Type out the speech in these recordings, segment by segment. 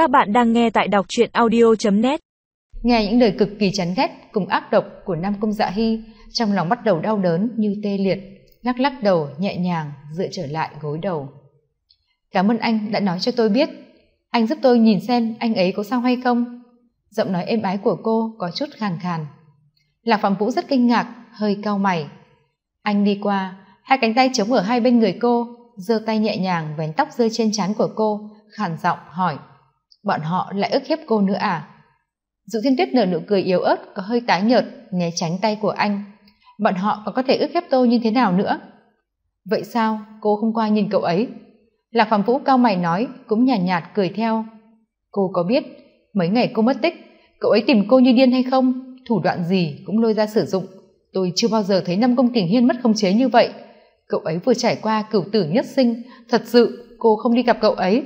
Các bạn đang nghe tại đọc truyện audio.net Nghe những lời cực kỳ chán ghét cùng ác độc của Nam Cung Dạ Hy, trong lòng bắt đầu đau đớn như tê liệt, lắc lắc đầu nhẹ nhàng dựa trở lại gối đầu. Cảm ơn anh đã nói cho tôi biết. Anh giúp tôi nhìn xem anh ấy có sao hay không. Giọng nói êm ái của cô có chút khàn khàn. Lạc Phạm Vũ rất kinh ngạc, hơi cau mày. Anh đi qua, hai cánh tay chống ở hai bên người cô, giơ tay nhẹ nhàng vén tóc rơi trên trán của cô, khàn giọng hỏi bọn họ lại ức hiếp cô nữa à? Dụ thiên tuyết nở nụ cười yếu ớt có hơi tái nhợt né tránh tay của anh. Bọn họ còn có thể ức hiếp tôi như thế nào nữa? Vậy sao? Cô không qua nhìn cậu ấy. Lạc phạm vũ cao mày nói cũng nhàn nhạt, nhạt cười theo. Cô có biết mấy ngày cô mất tích cậu ấy tìm cô như điên hay không? Thủ đoạn gì cũng lôi ra sử dụng. Tôi chưa bao giờ thấy năm công kình hiên mất khống chế như vậy. Cậu ấy vừa trải qua cửu tử nhất sinh thật sự cô không đi gặp cậu ấy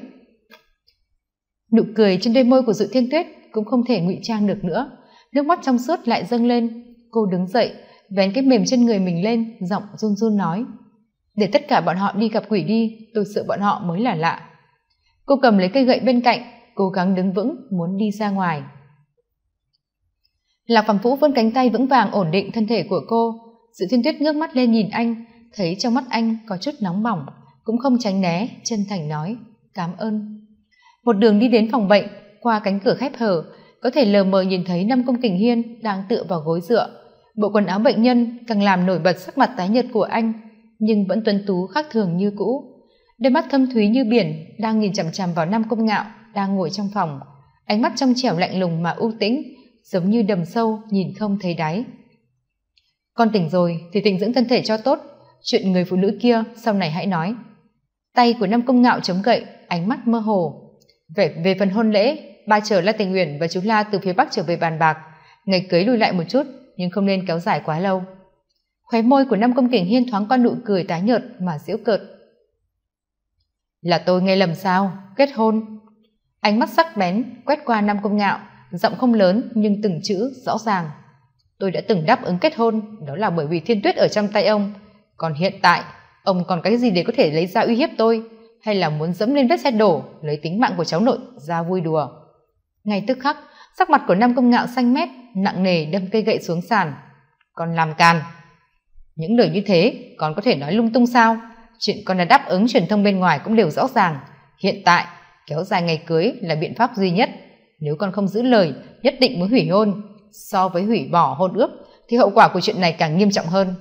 nụ cười trên đôi môi của dự thiên tuyết cũng không thể ngụy trang được nữa. Nước mắt trong suốt lại dâng lên. Cô đứng dậy, vén cái mềm trên người mình lên, giọng run run nói, để tất cả bọn họ đi gặp quỷ đi, tôi sợ bọn họ mới là lạ. Cô cầm lấy cây gậy bên cạnh, cố gắng đứng vững, muốn đi ra ngoài. Lạc phàm vũ vươn cánh tay vững vàng ổn định thân thể của cô. Sự thiên tuyết ngước mắt lên nhìn anh, thấy trong mắt anh có chút nóng bỏng, cũng không tránh né, chân thành nói, cảm ơn một đường đi đến phòng bệnh, qua cánh cửa khép hở, có thể lờ mờ nhìn thấy năm công kình hiên đang tựa vào gối dựa. Bộ quần áo bệnh nhân càng làm nổi bật sắc mặt tái nhợt của anh, nhưng vẫn tuấn tú khác thường như cũ. Đôi mắt thâm thúy như biển đang nhìn chằm chằm vào năm công ngạo đang ngồi trong phòng. Ánh mắt trong trẻo lạnh lùng mà u tĩnh, giống như đầm sâu nhìn không thấy đáy. Con tỉnh rồi thì tỉnh dưỡng thân thể cho tốt, chuyện người phụ nữ kia sau này hãy nói. Tay của năm công ngạo chống gậy, ánh mắt mơ hồ về, về phần hôn lễ ba chờ la tình nguyện và chú la từ phía bắc trở về bàn bạc. Ngày cưới lùi lại một chút nhưng không nên kéo dài quá lâu. Khóe môi của năm công kình hiên thoáng qua nụ cười tái nhợt mà giễu cợt. Là tôi nghe lầm sao? Kết hôn? Ánh mắt sắc bén quét qua năm công ngạo giọng không lớn nhưng từng chữ rõ ràng. Tôi đã từng đáp ứng kết hôn đó là bởi vì thiên tuyết ở trong tay ông. Còn hiện tại ông còn cái gì để có thể lấy ra uy hiếp tôi? Hay là muốn dẫm lên vết xe đổ, lấy tính mạng của cháu nội ra vui đùa. Ngay tức khắc, sắc mặt của nam công ngạo xanh mét, nặng nề đâm cây gậy xuống sàn. Còn làm càn. Những lời như thế còn có thể nói lung tung sao? Chuyện con đã đáp ứng truyền thông bên ngoài cũng đều rõ ràng. Hiện tại, kéo dài ngày cưới là biện pháp duy nhất. Nếu con không giữ lời, nhất định muốn hủy hôn. So với hủy bỏ hôn ước, thì hậu quả của chuyện này càng nghiêm trọng hơn.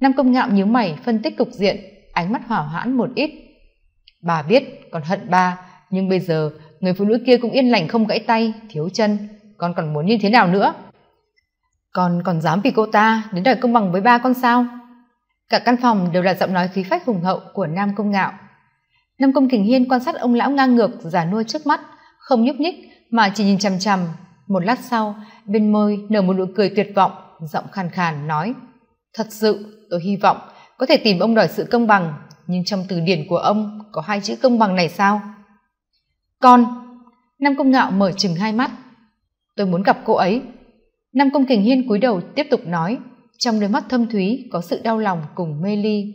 Nam công ngạo nhíu mày, phân tích cục diện, ánh mắt hỏa hoãn một ít bà biết còn hận ba, nhưng bây giờ người phụ nữ kia cũng yên lành không gãy tay, thiếu chân. Con còn muốn như thế nào nữa? Con còn dám vì cô ta đến đòi công bằng với ba con sao? Cả căn phòng đều là giọng nói khí phách hùng hậu của nam công ngạo. Nam công kình hiên quan sát ông lão ngang ngược giả nuôi trước mắt, không nhúc nhích mà chỉ nhìn chằm chằm. Một lát sau, bên môi nở một nụ cười tuyệt vọng, giọng khàn khàn nói, thật sự, tôi hy vọng có thể tìm ông đòi sự công bằng nhưng trong từ điển của ông có hai chữ công bằng này sao? Con, nam công ngạo mở chừng hai mắt. Tôi muốn gặp cô ấy. Nam công kình hiên cúi đầu tiếp tục nói, trong đôi mắt thâm thúy có sự đau lòng cùng mê ly.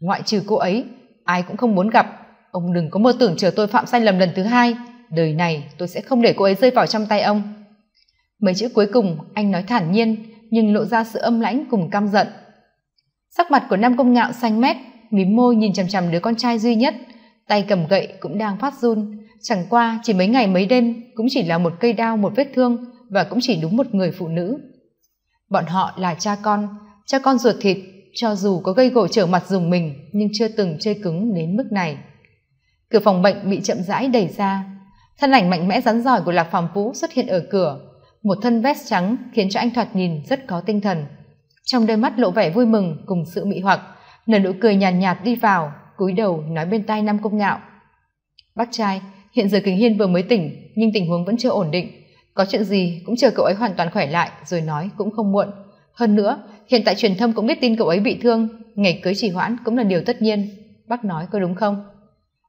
Ngoại trừ cô ấy, ai cũng không muốn gặp. Ông đừng có mơ tưởng chờ tôi phạm sai lầm lần thứ hai. Đời này tôi sẽ không để cô ấy rơi vào trong tay ông. Mấy chữ cuối cùng anh nói thản nhiên, nhưng lộ ra sự âm lãnh cùng căm giận. Sắc mặt của nam công ngạo xanh mét mím môi nhìn chằm chằm đứa con trai duy nhất. Tay cầm gậy cũng đang phát run. Chẳng qua, chỉ mấy ngày mấy đêm, cũng chỉ là một cây đao, một vết thương, và cũng chỉ đúng một người phụ nữ. Bọn họ là cha con. Cha con ruột thịt, cho dù có gây gỗ trở mặt dùng mình, nhưng chưa từng chơi cứng đến mức này. Cửa phòng bệnh bị chậm rãi đẩy ra. Thân ảnh mạnh mẽ rắn giỏi của lạc phàm vũ xuất hiện ở cửa. Một thân vest trắng khiến cho anh thoạt nhìn rất có tinh thần. Trong đôi mắt lộ vẻ vui mừng cùng sự mị hoặc nở nụ cười nhàn nhạt, nhạt đi vào cúi đầu nói bên tai nam công ngạo. Bác trai hiện giờ kính hiên vừa mới tỉnh nhưng tình huống vẫn chưa ổn định. Có chuyện gì cũng chờ cậu ấy hoàn toàn khỏe lại rồi nói cũng không muộn. Hơn nữa hiện tại truyền thông cũng biết tin cậu ấy bị thương ngày cưới trì hoãn cũng là điều tất nhiên. Bác nói có đúng không?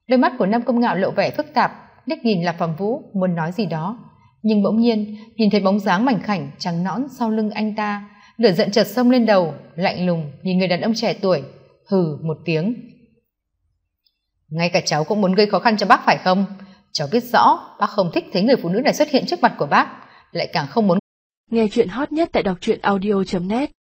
Đôi mắt của nam công ngạo lộ vẻ phức tạp liếc nhìn là phẩm vũ muốn nói gì đó. Nhưng bỗng nhiên nhìn thấy bóng dáng mảnh khảnh trắng nõn sau lưng anh ta lửa giận chợt xông lên đầu lạnh lùng nhìn người đàn ông trẻ tuổi hừ, một tiếng. Ngay cả cháu cũng muốn gây khó khăn cho bác phải không? Cháu biết rõ bác không thích thấy người phụ nữ này xuất hiện trước mặt của bác, lại càng không muốn nghe chuyện hot nhất tại đọc truyện audio net.